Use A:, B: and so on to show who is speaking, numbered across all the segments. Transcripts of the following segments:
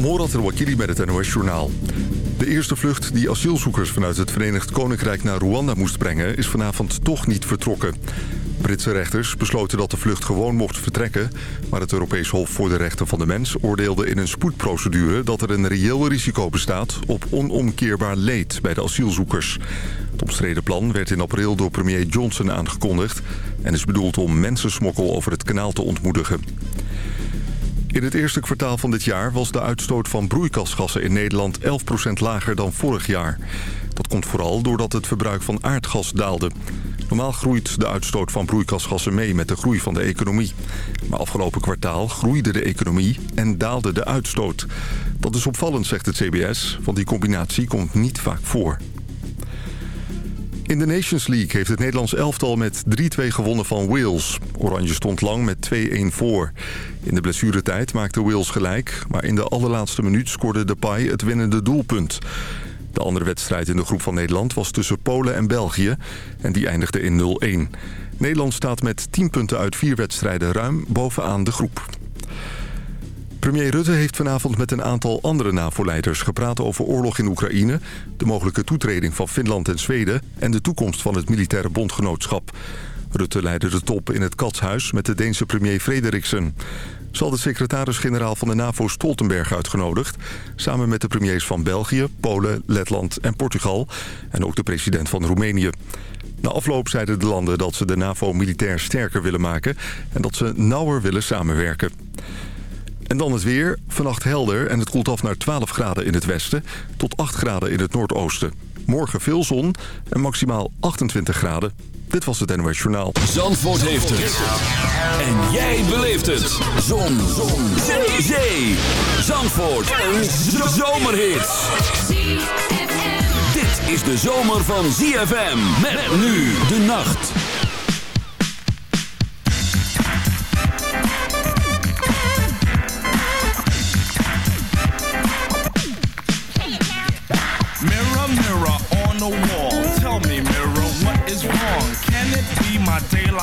A: Morat El-Wakili met het NOS-journaal. De eerste vlucht die asielzoekers vanuit het Verenigd Koninkrijk naar Rwanda moest brengen... is vanavond toch niet vertrokken. Britse rechters besloten dat de vlucht gewoon mocht vertrekken... maar het Europees Hof voor de Rechten van de Mens oordeelde in een spoedprocedure... dat er een reëel risico bestaat op onomkeerbaar leed bij de asielzoekers. Het omstreden plan werd in april door premier Johnson aangekondigd... en is bedoeld om mensensmokkel over het kanaal te ontmoedigen. In het eerste kwartaal van dit jaar was de uitstoot van broeikasgassen in Nederland 11% lager dan vorig jaar. Dat komt vooral doordat het verbruik van aardgas daalde. Normaal groeit de uitstoot van broeikasgassen mee met de groei van de economie. Maar afgelopen kwartaal groeide de economie en daalde de uitstoot. Dat is opvallend, zegt het CBS, want die combinatie komt niet vaak voor. In de Nations League heeft het Nederlands elftal met 3-2 gewonnen van Wales. Oranje stond lang met 2-1 voor. In de blessuretijd maakte Wales gelijk... maar in de allerlaatste minuut scoorde Depay het winnende doelpunt. De andere wedstrijd in de groep van Nederland was tussen Polen en België... en die eindigde in 0-1. Nederland staat met 10 punten uit vier wedstrijden ruim bovenaan de groep. Premier Rutte heeft vanavond met een aantal andere NAVO-leiders gepraat over oorlog in Oekraïne, de mogelijke toetreding van Finland en Zweden en de toekomst van het militaire bondgenootschap. Rutte leidde de top in het Katshuis met de Deense premier Frederiksen. Zal de secretaris-generaal van de NAVO Stoltenberg uitgenodigd... samen met de premiers van België, Polen, Letland en Portugal... en ook de president van Roemenië. Na afloop zeiden de landen dat ze de NAVO militair sterker willen maken... en dat ze nauwer willen samenwerken. En dan het weer. Vannacht helder en het koelt af naar 12 graden in het westen... tot 8 graden in het noordoosten. Morgen veel zon en maximaal 28 graden. Dit was het NOS Journaal.
B: Zandvoort heeft het. En jij beleeft het. Zon. zon. Zee. Zee. Zandvoort. Een zomerhit. Dit is de zomer van ZFM. Met nu de nacht.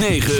C: 9.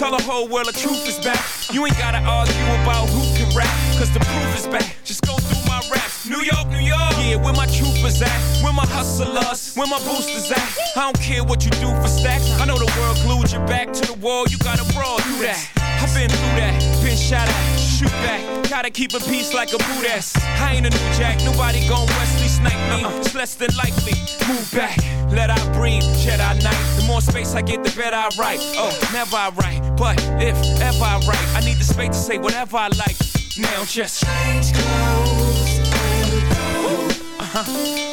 D: Tell the whole world the truth is back. You ain't gotta argue about who can rap, cause the proof is back. Just go through my raps. New York, New York. Yeah, where my troopers at? Where my hustlers? Where my boosters at? I don't care what you do for stacks. I know the world glued your back to the wall. You gotta brawl through that. I've been through that, been shot at, shoot back. Gotta keep a peace like a boot ass. I ain't a new jack, nobody gon' Wesley snipe me. It's less than likely. Move back, space I get, the better I write. Oh, never I write, but if ever I write, I need the space to say whatever I like. Now just change clothes. Uh-huh.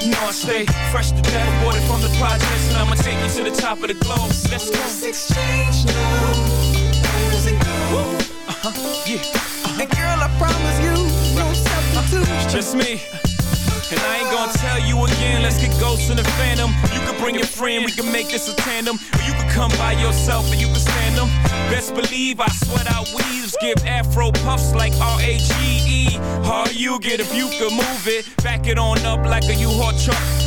D: You know I stay fresh to death, aborted from the projects, and I'ma take you to the top of the globe. Let's go. Let's exchange now. Uh-huh. Yeah. Uh-huh.
C: And girl, I promise you, no substitute.
D: It's just me. And I ain't gonna tell you again let's get ghosts in the phantom. You can bring your friend, we can make this a tandem. Or you can come by yourself and you can stand them. Best believe I sweat out weaves, give afro puffs like R-A-G-E. How you get if you could move it, back it on up like a U-Haul truck.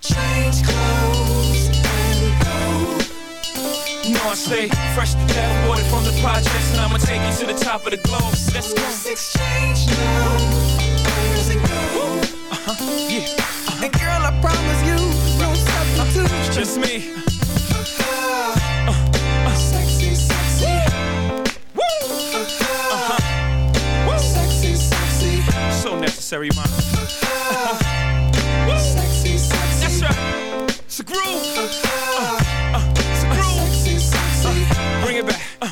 D: Change clothes and go. You know I stay fresh to death, water from the projects, and I'ma take you to the top of the globe. Let's go. Let's exchange now. Where's it go? Uh huh. Yeah. Uh-huh.
E: And girl, I promise you, no substitute.
D: It's just me. Uh-huh.
E: Sexy, sexy.
D: Woo. Uh-huh. Woo.
E: Sexy, sexy.
D: So necessary, man. It's a groove. It's a groove. Bring it back. Uh.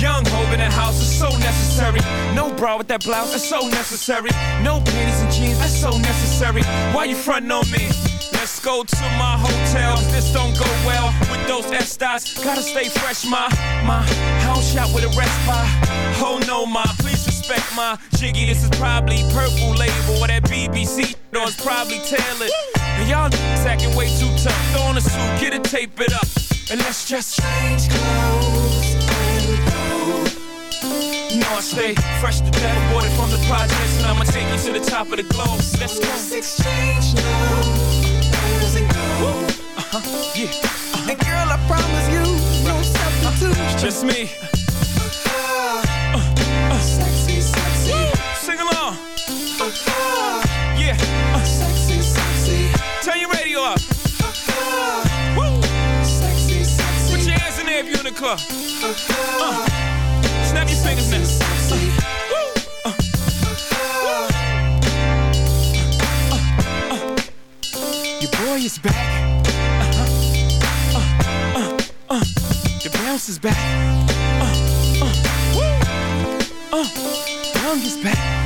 D: Young in house is so necessary. No bra with that blouse, that's so necessary. No panties and jeans, that's so necessary. Why you frontin' on me? Let's go to my hotel. This don't go well with those Estes. Gotta stay fresh, my my house shot with a by. Oh no, my respect my jiggy. This is probably purple label or that BBC or it's probably tailored. And y'all acting way too tough. Throw on a suit, get it, tape it up, and let's just change clothes and go. You know I stay fresh to death, water from the projects, and I'ma take you to the top of the globe. Let's go. Let's exchange now. It go? Uh huh. Yeah. Uh-huh.
E: And girl, I promise you, no substitute.
D: It's just me. Turn your radio up. Woo.
E: Sexy, sexy.
D: Put your hands in there if you're in the club. Uh, snap your fingers now. Woo. Uh, Your boy is back. Uh-huh. Uh, uh, uh. The bounce is back. Uh, uh, woo. Uh, Young is back.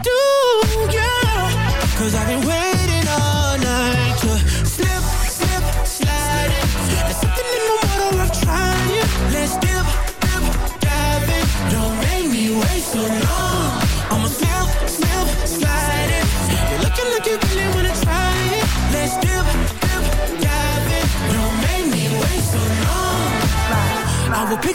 E: Do?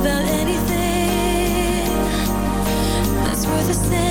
F: without anything that's worth a sin?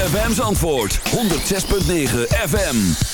E: ZFM's antwoord, 106.9 FM.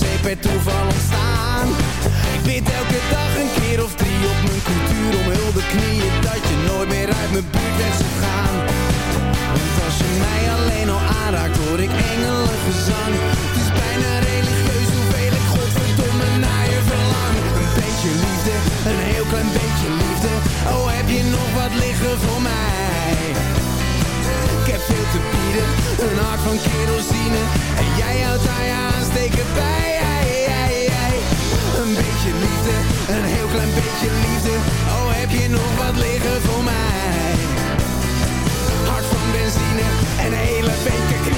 G: zeep per toeval ontstaan. Ik bid elke dag een keer of drie op mijn cultuur om de knieën Dat je nooit meer uit mijn buurt weg zou gaan Want als je mij alleen al aanraakt hoor ik engelen gezang Het is bijna religieus hoeveel ik godverdomme naar je verlang. Een beetje liefde, een heel klein beetje liefde. Oh heb je nog wat liggen voor mij? veel te bieden Een hart van kerosine. En jij houdt haar je aansteken bij. Een beetje liefde, een heel klein beetje liefde. Oh heb je nog wat liggen voor mij? Hart van benzine en een hele beker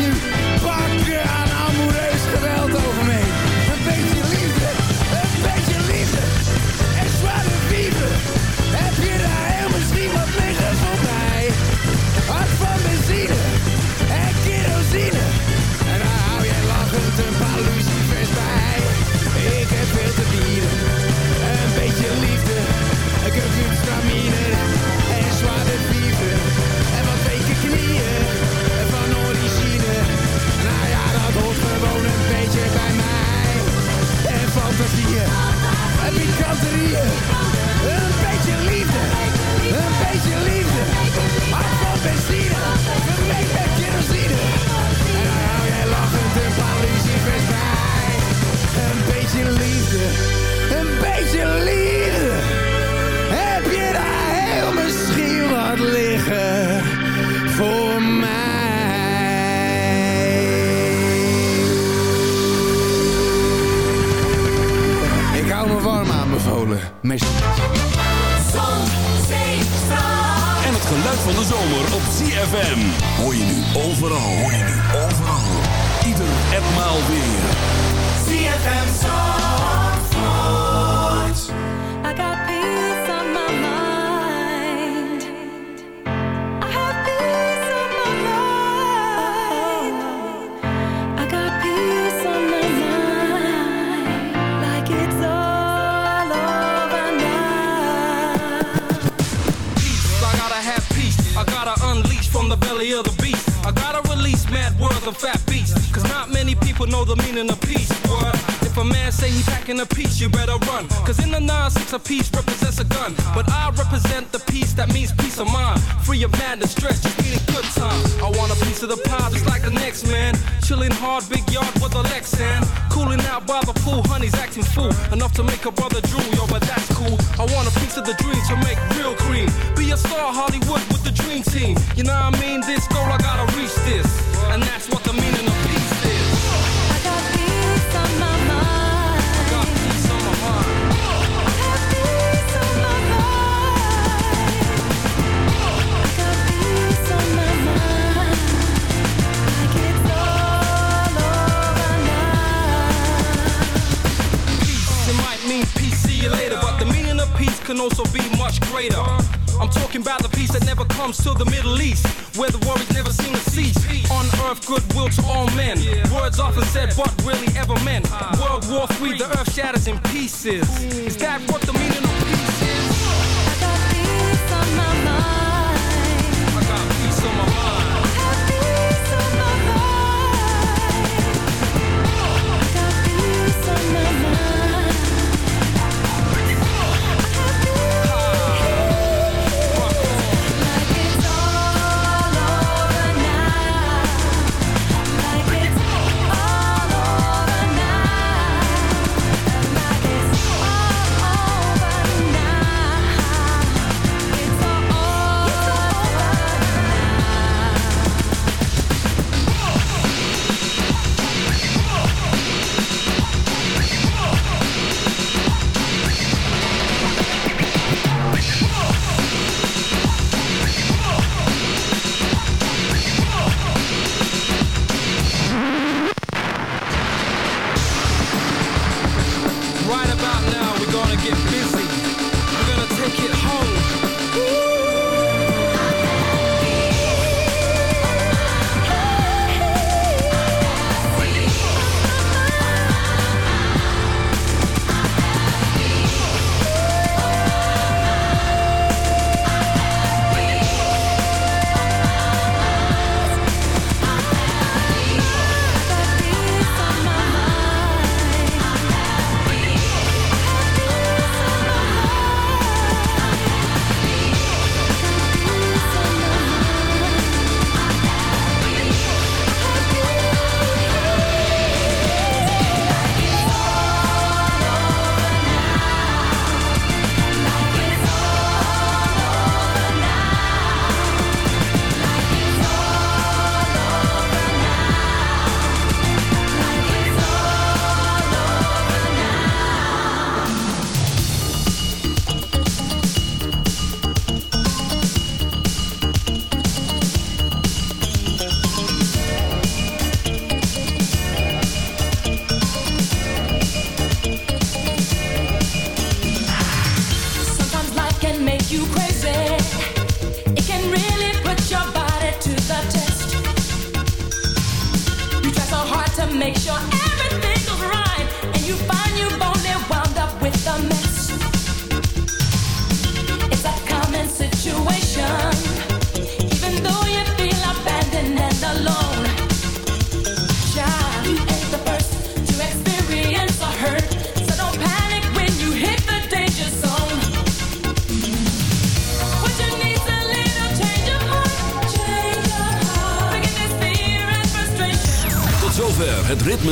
F: shatters in pieces. Is that what the